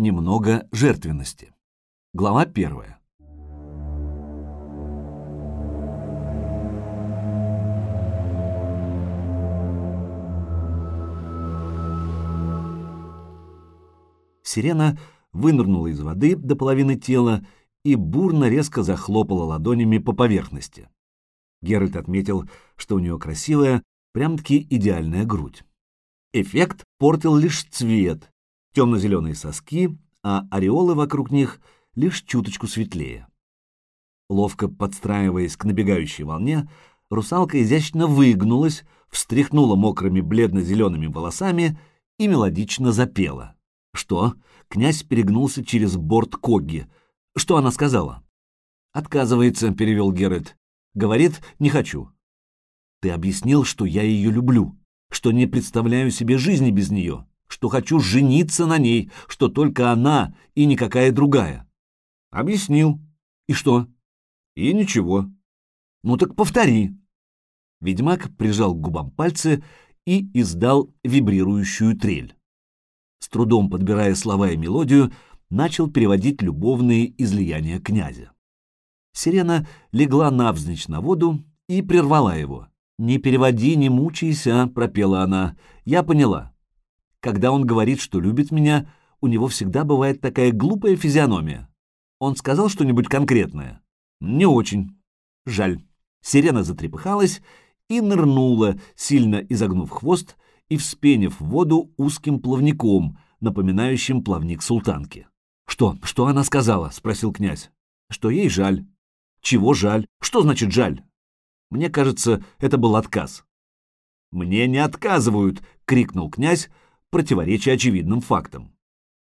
Немного жертвенности. Глава первая. Сирена вынырнула из воды до половины тела и бурно резко захлопала ладонями по поверхности. Геральт отметил, что у нее красивая, прям-таки идеальная грудь. Эффект портил лишь цвет, темно-зеленые соски, а ореолы вокруг них лишь чуточку светлее. Ловко подстраиваясь к набегающей волне, русалка изящно выгнулась, встряхнула мокрыми бледно-зелеными волосами и мелодично запела. Что? Князь перегнулся через борт Когги. Что она сказала? Отказывается, перевел Геральт. Говорит, не хочу. Ты объяснил, что я ее люблю, что не представляю себе жизни без нее, что хочу жениться на ней, что только она и никакая другая. Объяснил. И что? И ничего. Ну так повтори. Ведьмак прижал к губам пальцы и издал вибрирующую трель с трудом подбирая слова и мелодию, начал переводить любовные излияния князя. Сирена легла навзничь на воду и прервала его. «Не переводи, не мучайся», — пропела она. «Я поняла. Когда он говорит, что любит меня, у него всегда бывает такая глупая физиономия. Он сказал что-нибудь конкретное?» «Не очень. Жаль». Сирена затрепыхалась и нырнула, сильно изогнув хвост, и вспенив воду узким плавником, напоминающим плавник султанки. «Что? Что она сказала?» — спросил князь. «Что ей жаль». «Чего жаль? Что значит жаль?» Мне кажется, это был отказ. «Мне не отказывают!» — крикнул князь, противоречия очевидным фактам.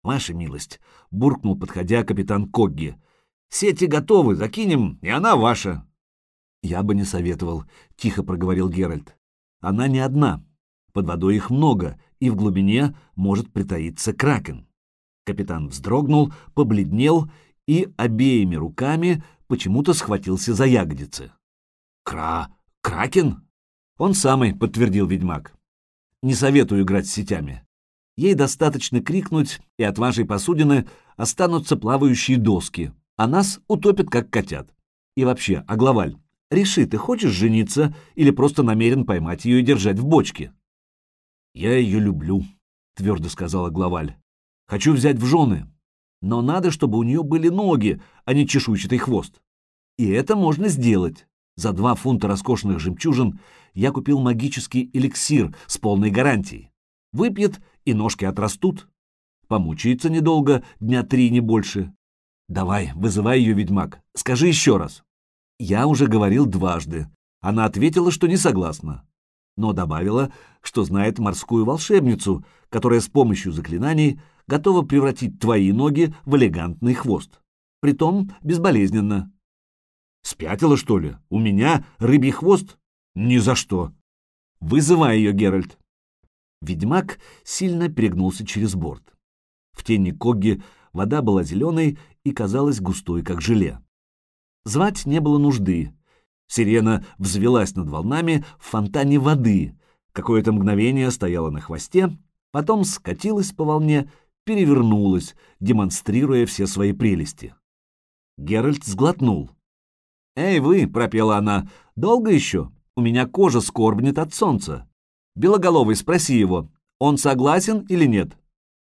«Ваша милость!» — буркнул, подходя капитан Когги. «Сети готовы, закинем, и она ваша!» «Я бы не советовал», — тихо проговорил Геральт. «Она не одна. Под водой их много, и в глубине может притаиться кракен. Капитан вздрогнул, побледнел и обеими руками почему-то схватился за ягодицы. «Кра... кракен?» «Он самый», — подтвердил ведьмак. «Не советую играть с сетями. Ей достаточно крикнуть, и от вашей посудины останутся плавающие доски, а нас утопят, как котят. И вообще, Агловаль, реши, ты хочешь жениться или просто намерен поймать ее и держать в бочке?» «Я ее люблю», — твердо сказала Главаль. «Хочу взять в жены, но надо, чтобы у нее были ноги, а не чешуйчатый хвост. И это можно сделать. За два фунта роскошных жемчужин я купил магический эликсир с полной гарантией. Выпьет, и ножки отрастут. Помучается недолго, дня три, не больше. Давай, вызывай ее, ведьмак. Скажи еще раз. Я уже говорил дважды. Она ответила, что не согласна но добавила, что знает морскую волшебницу, которая с помощью заклинаний готова превратить твои ноги в элегантный хвост. Притом безболезненно. Спятила, что ли? У меня рыбий хвост? Ни за что. Вызывай ее, Геральт. Ведьмак сильно перегнулся через борт. В тени Когги вода была зеленой и казалась густой, как желе. Звать не было нужды, Сирена взвелась над волнами в фонтане воды, какое-то мгновение стояла на хвосте, потом скатилась по волне, перевернулась, демонстрируя все свои прелести. Геральт сглотнул. «Эй, вы!» — пропела она. «Долго еще? У меня кожа скорбнет от солнца. Белоголовый, спроси его, он согласен или нет?»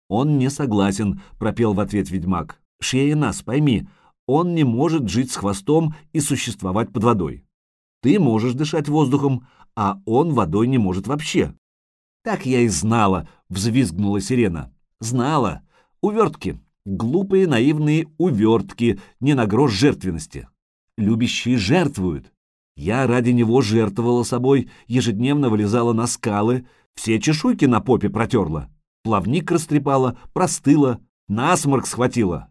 «Он не согласен», — пропел в ответ ведьмак. «Шея нас, пойми, он не может жить с хвостом и существовать под водой. Ты можешь дышать воздухом, а он водой не может вообще. Так я и знала, взвизгнула сирена. Знала. Увертки. Глупые наивные увертки, не на грош жертвенности. Любящие жертвуют. Я ради него жертвовала собой, ежедневно вылезала на скалы, все чешуйки на попе протерла, плавник растрепала, простыла, насморк схватила.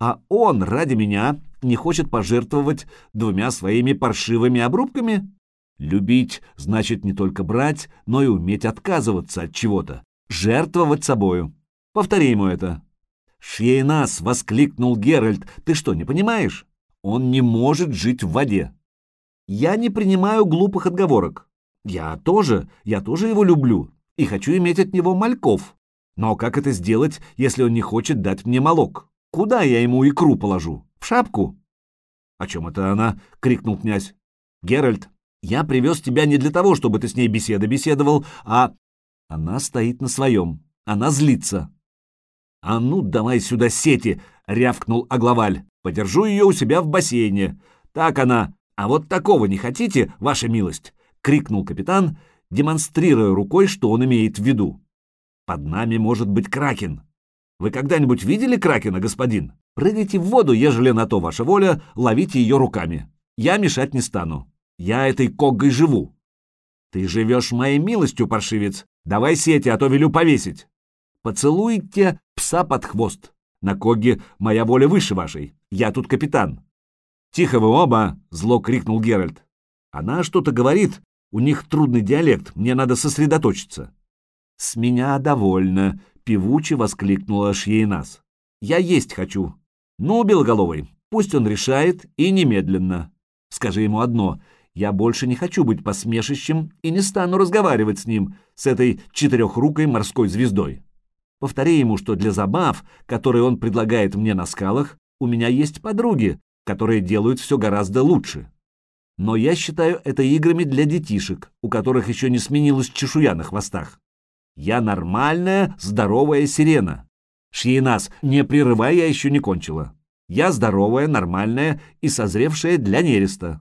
А он ради меня не хочет пожертвовать двумя своими паршивыми обрубками? Любить значит не только брать, но и уметь отказываться от чего-то, жертвовать собою. Повтори ему это. «Шейнас!» — воскликнул Геральт. «Ты что, не понимаешь? Он не может жить в воде». «Я не принимаю глупых отговорок. Я тоже, я тоже его люблю и хочу иметь от него мальков. Но как это сделать, если он не хочет дать мне молок? Куда я ему икру положу? В шапку? — О чем это она? — крикнул князь. — Геральт, я привез тебя не для того, чтобы ты с ней беседы беседовал, а... Она стоит на своем. Она злится. — А ну, давай сюда сети! — рявкнул Агловаль. — Подержу ее у себя в бассейне. Так она... А вот такого не хотите, ваша милость? — крикнул капитан, демонстрируя рукой, что он имеет в виду. Под нами может быть кракен. Вы когда-нибудь видели кракена, господин? Прыгайте в воду, ежели на то ваша воля, ловите ее руками. Я мешать не стану. Я этой коггой живу. Ты живешь моей милостью, паршивец. Давай сети, а то велю повесить. Поцелуйте пса под хвост. На когге моя воля выше вашей. Я тут капитан. Тихо вы оба, зло крикнул Геральт. Она что-то говорит. У них трудный диалект, мне надо сосредоточиться. «С меня довольно», — певуче воскликнула Шьейнас. «Я есть хочу. Ну, Белоголовый, пусть он решает и немедленно. Скажи ему одно. Я больше не хочу быть посмешищем и не стану разговаривать с ним, с этой четырехрукой морской звездой. Повтори ему, что для забав, которые он предлагает мне на скалах, у меня есть подруги, которые делают все гораздо лучше. Но я считаю это играми для детишек, у которых еще не сменилась чешуя на хвостах. Я нормальная, здоровая сирена. Шьейнас, не прерывай, я еще не кончила. Я здоровая, нормальная и созревшая для нереста.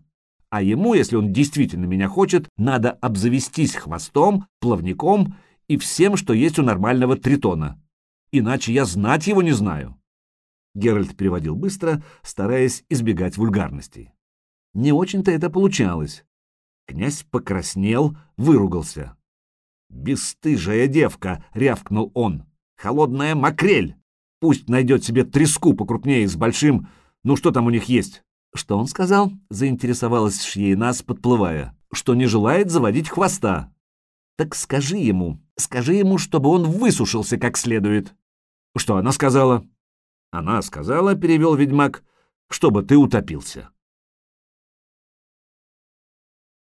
А ему, если он действительно меня хочет, надо обзавестись хвостом, плавником и всем, что есть у нормального тритона. Иначе я знать его не знаю. Геральт переводил быстро, стараясь избегать вульгарностей. Не очень-то это получалось. Князь покраснел, выругался. «Бесстыжая девка!» — рявкнул он. «Холодная макрель! Пусть найдет себе треску покрупнее с большим... Ну что там у них есть?» «Что он сказал?» — заинтересовалась Шьейнас, подплывая. «Что не желает заводить хвоста». «Так скажи ему, скажи ему, чтобы он высушился как следует». «Что она сказала?» «Она сказала, — перевел ведьмак, — чтобы ты утопился».